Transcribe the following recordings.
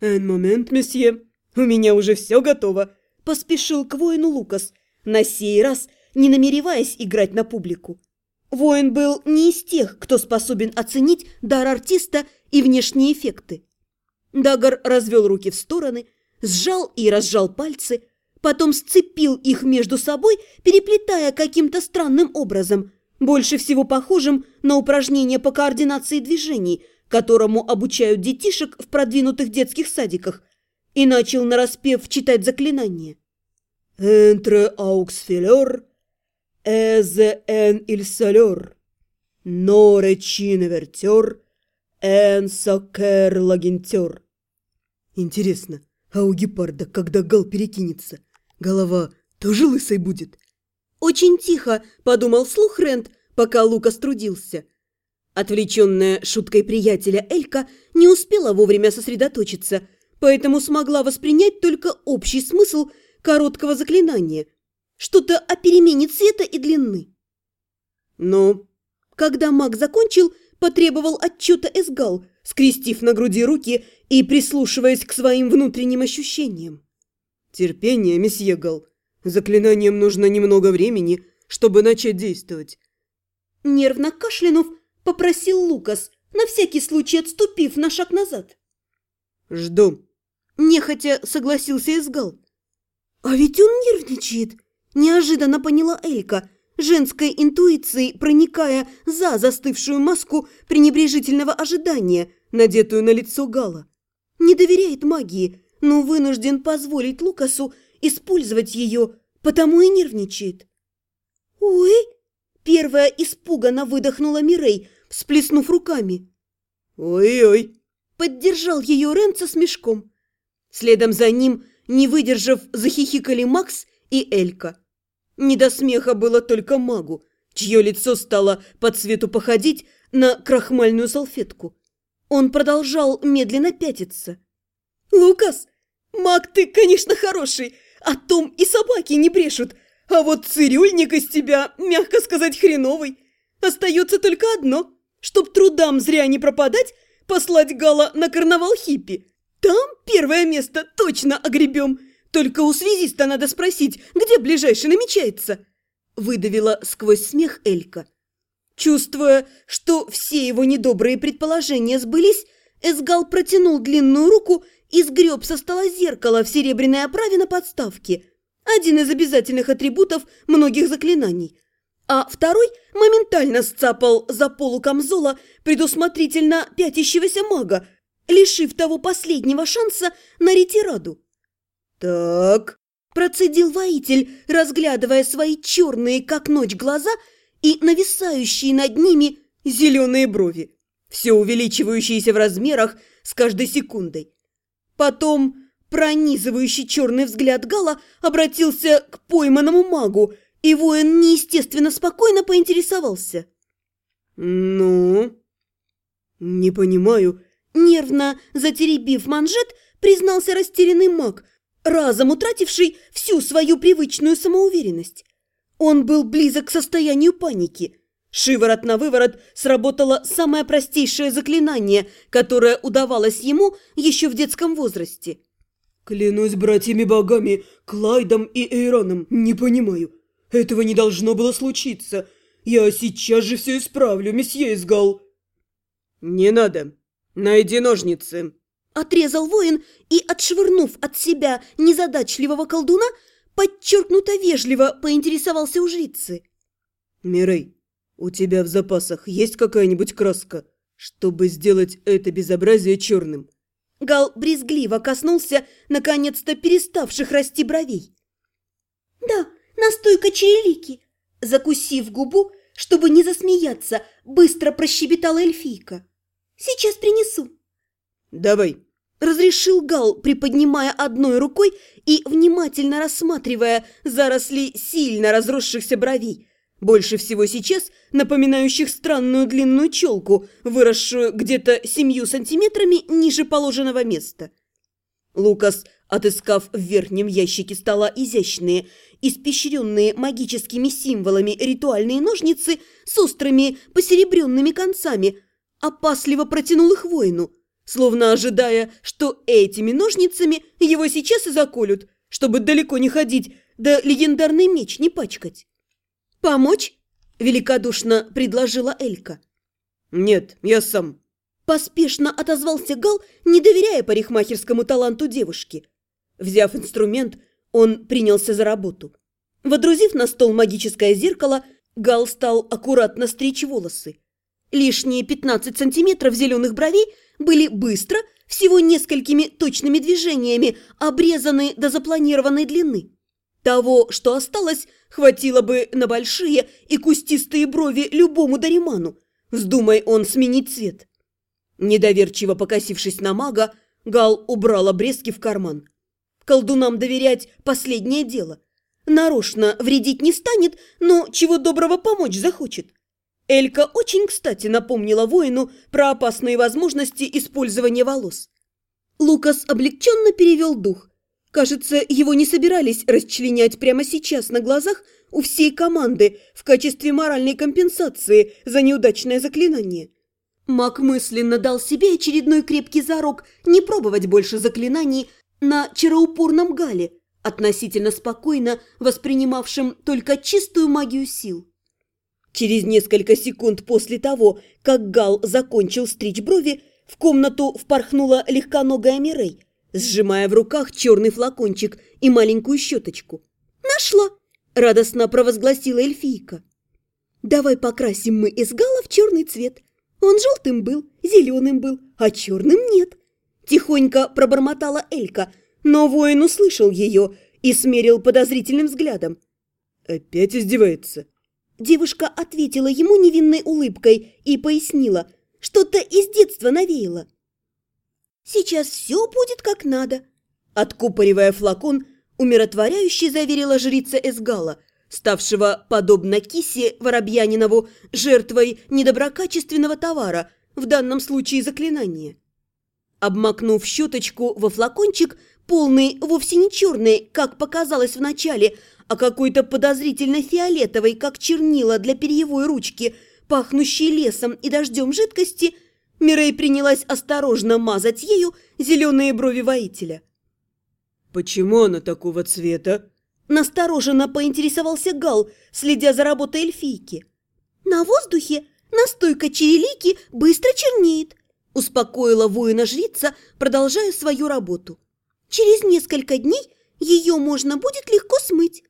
«Эн момент, месье, у меня уже все готово», – поспешил к воину Лукас, на сей раз не намереваясь играть на публику. Воин был не из тех, кто способен оценить дар артиста и внешние эффекты. Дагар развел руки в стороны, сжал и разжал пальцы, потом сцепил их между собой, переплетая каким-то странным образом, больше всего похожим на упражнение по координации движений, которому обучают детишек в продвинутых детских садиках, и начал нараспев читать заклинание. «Энтре ауксфилер, эзе эн ильсалер, норе чиневертер, эн сокер лагентер». Интересно, а у гепарда, когда гал перекинется, голова тоже лысой будет? Очень тихо, подумал вслух Рент, пока Лукас трудился. Отвлеченная шуткой приятеля Элька не успела вовремя сосредоточиться, поэтому смогла воспринять только общий смысл короткого заклинания. Что-то о перемене цвета и длины. Но, когда маг закончил, потребовал отчета Эсгал, скрестив на груди руки и прислушиваясь к своим внутренним ощущениям. «Терпение, месье Гал. Заклинанием нужно немного времени, чтобы начать действовать». Нервно кашлянув, попросил Лукас, на всякий случай отступив на шаг назад. «Жду», – нехотя согласился Изгал. «А ведь он нервничает», – неожиданно поняла Элька, женской интуицией проникая за застывшую маску пренебрежительного ожидания, надетую на лицо Гала. Не доверяет магии, но вынужден позволить Лукасу использовать ее, потому и нервничает. «Ой!» – первая испуганно выдохнула Мирей, всплеснув руками. «Ой-ой!» – поддержал ее Рен со смешком. Следом за ним, не выдержав, захихикали Макс и Элька. Не до смеха было только магу, чье лицо стало по цвету походить на крахмальную салфетку. Он продолжал медленно пятиться. «Лукас, маг ты, конечно, хороший, а том и собаки не брешут, а вот цирюльник из тебя, мягко сказать, хреновый. Остается только одно, чтоб трудам зря не пропадать, послать Гала на карнавал хиппи. Там первое место точно огребем, только у связиста надо спросить, где ближайший намечается. Выдавила сквозь смех Элька. Чувствуя, что все его недобрые предположения сбылись, Эсгал протянул длинную руку и сгреб со стола зеркало в серебряной оправе на подставке. Один из обязательных атрибутов многих заклинаний. А второй моментально сцапал за полу камзола предусмотрительно пятящегося мага, лишив того последнего шанса на ретираду. «Так», – процедил воитель, разглядывая свои черные, как ночь, глаза – и нависающие над ними зеленые брови, все увеличивающиеся в размерах с каждой секундой. Потом пронизывающий черный взгляд Гала обратился к пойманному магу, и воин неестественно спокойно поинтересовался. «Ну?» «Не понимаю». Нервно затеребив манжет, признался растерянный маг, разом утративший всю свою привычную самоуверенность. Он был близок к состоянию паники. Шиворот на выворот сработало самое простейшее заклинание, которое удавалось ему еще в детском возрасте. «Клянусь братьями-богами, Клайдом и Эйроном, не понимаю. Этого не должно было случиться. Я сейчас же все исправлю, месье Изгал». «Не надо. Найди ножницы». Отрезал воин и, отшвырнув от себя незадачливого колдуна, подчеркнуто вежливо поинтересовался у жрицы. «Мирей, у тебя в запасах есть какая-нибудь краска, чтобы сделать это безобразие черным?» Гал брезгливо коснулся, наконец-то переставших расти бровей. «Да, настойка черелики!» Закусив губу, чтобы не засмеяться, быстро прощебетала эльфийка. «Сейчас принесу». «Давай, Разрешил Гал, приподнимая одной рукой и внимательно рассматривая заросли сильно разросшихся бровей, больше всего сейчас напоминающих странную длинную челку, выросшую где-то семью сантиметрами ниже положенного места. Лукас, отыскав в верхнем ящике стола изящные, испещренные магическими символами ритуальные ножницы с острыми посеребренными концами, опасливо протянул их воину – словно ожидая, что этими ножницами его сейчас и заколют, чтобы далеко не ходить, да легендарный меч не пачкать. «Помочь?» – великодушно предложила Элька. «Нет, я сам». Поспешно отозвался Гал, не доверяя парикмахерскому таланту девушки. Взяв инструмент, он принялся за работу. Водрузив на стол магическое зеркало, Гал стал аккуратно стричь волосы. Лишние 15 сантиметров зеленых бровей были быстро, всего несколькими точными движениями, обрезаны до запланированной длины. Того, что осталось, хватило бы на большие и кустистые брови любому дариману, вздумай он сменить цвет. Недоверчиво покосившись на мага, Гал убрал обрезки в карман. Колдунам доверять – последнее дело. Нарочно вредить не станет, но чего доброго помочь захочет. Элька очень кстати напомнила воину про опасные возможности использования волос. Лукас облегченно перевел дух. Кажется, его не собирались расчленять прямо сейчас на глазах у всей команды в качестве моральной компенсации за неудачное заклинание. Маг мысленно дал себе очередной крепкий зарок не пробовать больше заклинаний на чароупорном гале, относительно спокойно воспринимавшем только чистую магию сил. Через несколько секунд после того, как Гал закончил стричь брови, в комнату впорхнула легконогая Мирей – сжимая в руках черный флакончик и маленькую щеточку. «Нашла!» – радостно провозгласила эльфийка. «Давай покрасим мы Эсгала в черный цвет. Он желтым был, зеленым был, а черным нет». Тихонько пробормотала Элька, но воин услышал ее и смерил подозрительным взглядом. «Опять издевается?» Девушка ответила ему невинной улыбкой и пояснила, что-то из детства навеяло. Сейчас все будет как надо. Откупоривая флакон, умиротворяюще заверила жрица Эсгала, ставшего, подобно кисе Воробьянинову, жертвой недоброкачественного товара, в данном случае заклинания. Обмакнув щеточку во флакончик, полный вовсе не черный, как показалось вначале, а какой-то подозрительно фиолетовый, как чернила для перьевой ручки, пахнущий лесом и дождем жидкости – Мирей принялась осторожно мазать ею зеленые брови воителя. «Почему она такого цвета?» Настороженно поинтересовался Гал, следя за работой эльфийки. «На воздухе настойка черелики быстро чернеет», успокоила воина-жрица, продолжая свою работу. «Через несколько дней ее можно будет легко смыть».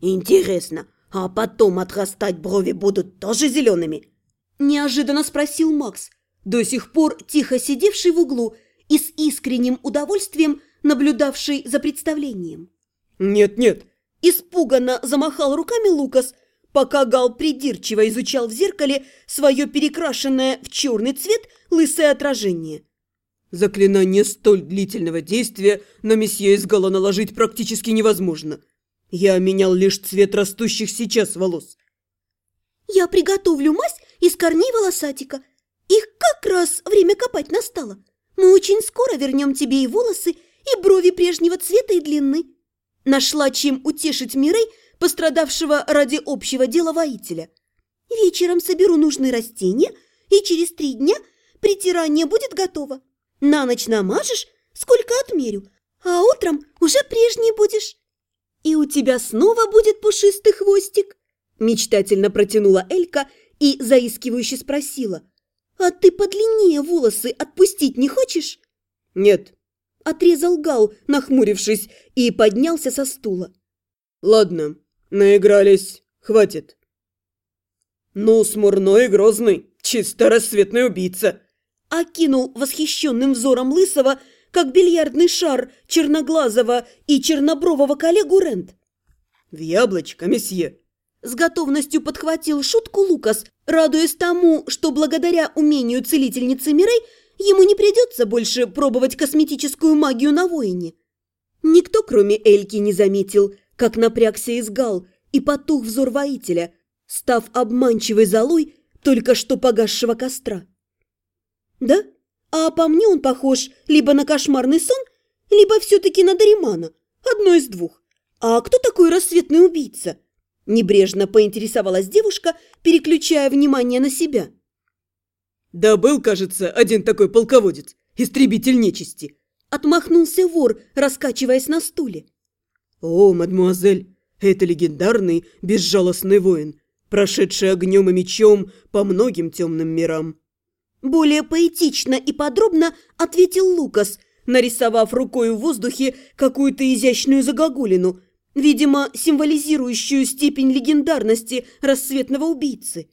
«Интересно, а потом отрастать брови будут тоже зелеными?» Неожиданно спросил Макс, до сих пор тихо сидевший в углу и с искренним удовольствием наблюдавший за представлением. «Нет-нет!» Испуганно замахал руками Лукас, пока Гал придирчиво изучал в зеркале свое перекрашенное в черный цвет лысое отражение. «Заклинание столь длительного действия на месье из Гала наложить практически невозможно. Я менял лишь цвет растущих сейчас волос». «Я приготовлю мазь из корней волосатика. Их как раз время копать настало. Мы очень скоро вернем тебе и волосы, и брови прежнего цвета и длины. Нашла чем утешить Мирей, пострадавшего ради общего дела воителя. Вечером соберу нужные растения, и через три дня притирание будет готово. На ночь намажешь, сколько отмерю, а утром уже прежний будешь. И у тебя снова будет пушистый хвостик. Мечтательно протянула Элька и заискивающе спросила. «А ты подлиннее волосы отпустить не хочешь?» «Нет», – отрезал Гал, нахмурившись, и поднялся со стула. «Ладно, наигрались, хватит». «Ну, смурной и грозный, чисто рассветный убийца!» Окинул восхищенным взором Лысого, как бильярдный шар черноглазого и чернобрового коллегу Рент. «В яблочко, месье!» С готовностью подхватил шутку Лукас, радуясь тому, что благодаря умению целительницы Мирей ему не придется больше пробовать косметическую магию на воине. Никто, кроме Эльки, не заметил, как напрягся изгал и потух взор воителя, став обманчивой золой только что погасшего костра. Да? А по мне он похож либо на кошмарный сон, либо все-таки на Даримана. Одно из двух. А кто такой рассветный убийца? Небрежно поинтересовалась девушка, переключая внимание на себя. Да был, кажется, один такой полководец, истребитель нечисти. Отмахнулся вор, раскачиваясь на стуле. О, мадмуазель, это легендарный, безжалостный воин, прошедший огнем и мечом по многим темным мирам. Более поэтично и подробно ответил Лукас, нарисовав рукой в воздухе какую-то изящную загогулину, видимо, символизирующую степень легендарности рассветного убийцы.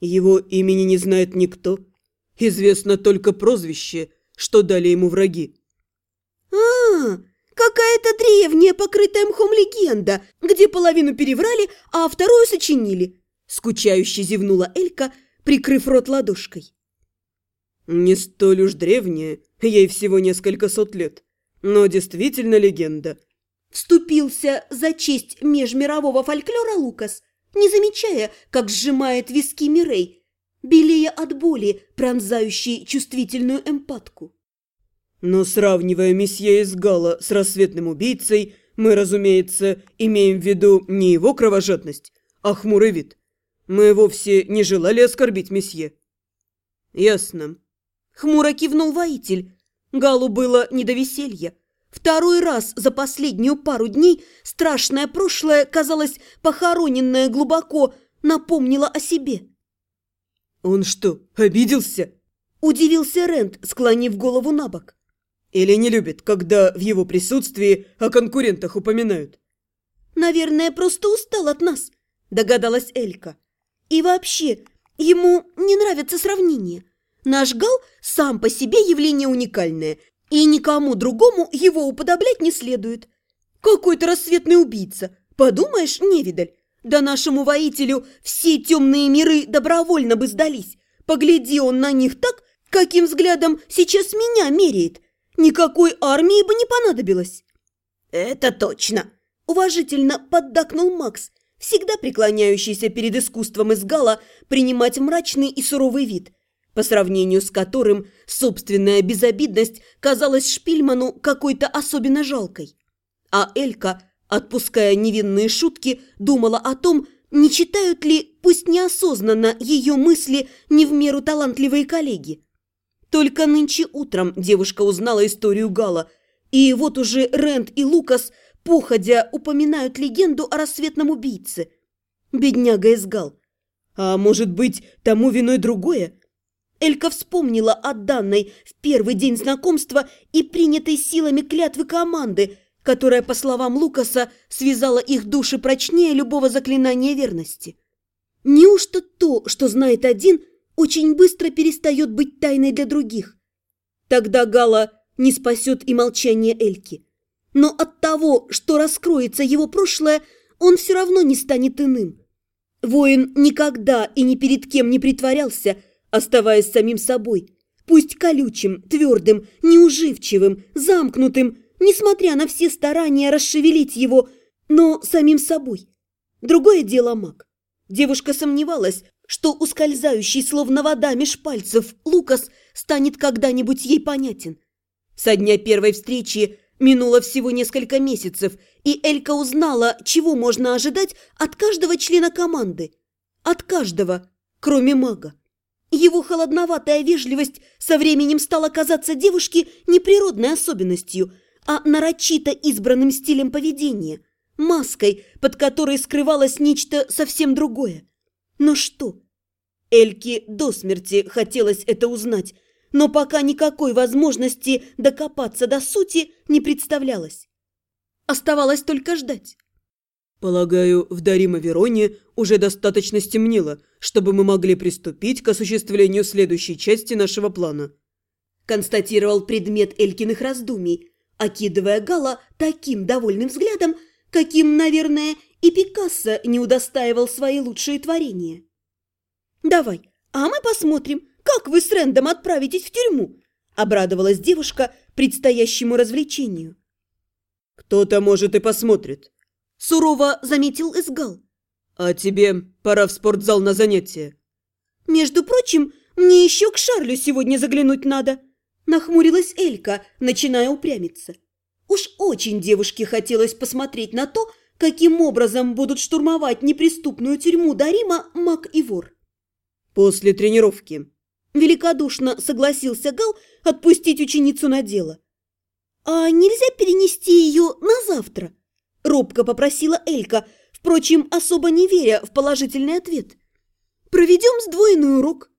Его имени не знает никто. Известно только прозвище, что дали ему враги. А, какая-то древняя, покрытая мхом легенда, где половину переврали, а вторую сочинили. Скучающе зевнула Элька, прикрыв рот ладошкой. Не столь уж древняя, ей всего несколько сот лет, но действительно легенда. Вступился за честь межмирового фольклора Лукас, не замечая, как сжимает виски Мирей, белея от боли, пронзающей чувствительную эмпатку. Но сравнивая месье из Гала с рассветным убийцей, мы, разумеется, имеем в виду не его кровожадность, а хмурый вид. Мы вовсе не желали оскорбить месье. Ясно. Хмуро кивнул воитель. Галу было не до веселья. Второй раз за последнюю пару дней страшное прошлое, казалось, похороненное глубоко, напомнило о себе. «Он что, обиделся?» – удивился Рент, склонив голову на бок. «Или не любит, когда в его присутствии о конкурентах упоминают?» «Наверное, просто устал от нас», – догадалась Элька. «И вообще, ему не нравятся сравнения. Наш Гал сам по себе явление уникальное, и никому другому его уподоблять не следует. Какой-то рассветный убийца, подумаешь, невидаль. Да нашему воителю все темные миры добровольно бы сдались. Погляди он на них так, каким взглядом сейчас меня меряет. Никакой армии бы не понадобилось. Это точно, уважительно поддакнул Макс, всегда преклоняющийся перед искусством из Гала принимать мрачный и суровый вид – по сравнению с которым собственная безобидность казалась Шпильману какой-то особенно жалкой. А Элька, отпуская невинные шутки, думала о том, не читают ли, пусть неосознанно, ее мысли не в меру талантливые коллеги. Только нынче утром девушка узнала историю Гала, и вот уже Рент и Лукас, походя, упоминают легенду о рассветном убийце. Бедняга Эсгал. А может быть, тому виной другое? Элька вспомнила о данной в первый день знакомства и принятой силами клятвы команды, которая, по словам Лукаса, связала их души прочнее любого заклинания верности. Неужто то, что знает один, очень быстро перестает быть тайной для других? Тогда Гала не спасет и молчание Эльки. Но от того, что раскроется его прошлое, он все равно не станет иным. Воин никогда и ни перед кем не притворялся – оставаясь самим собой, пусть колючим, твердым, неуживчивым, замкнутым, несмотря на все старания расшевелить его, но самим собой. Другое дело маг. Девушка сомневалась, что ускользающий, словно вода меж пальцев, Лукас станет когда-нибудь ей понятен. Со дня первой встречи минуло всего несколько месяцев, и Элька узнала, чего можно ожидать от каждого члена команды. От каждого, кроме мага. Его холодноватая вежливость со временем стала казаться девушке не природной особенностью, а нарочито избранным стилем поведения, маской, под которой скрывалось нечто совсем другое. Но что? Эльке до смерти хотелось это узнать, но пока никакой возможности докопаться до сути не представлялось. Оставалось только ждать. «Полагаю, в Дарима-Вероне уже достаточно стемнело, чтобы мы могли приступить к осуществлению следующей части нашего плана», констатировал предмет Элькиных раздумий, окидывая Гала таким довольным взглядом, каким, наверное, и Пикассо не удостаивал свои лучшие творения. «Давай, а мы посмотрим, как вы с Рэндом отправитесь в тюрьму», обрадовалась девушка предстоящему развлечению. «Кто-то, может, и посмотрит», сурово заметил Изгал. «А тебе пора в спортзал на занятия». «Между прочим, мне еще к Шарлю сегодня заглянуть надо», нахмурилась Элька, начиная упрямиться. Уж очень девушке хотелось посмотреть на то, каким образом будут штурмовать неприступную тюрьму Дарима маг и вор. «После тренировки», Великодушно согласился Гал отпустить ученицу на дело. «А нельзя перенести ее на завтра?» Робко попросила Элька, впрочем, особо не веря в положительный ответ. «Проведем сдвоенный урок.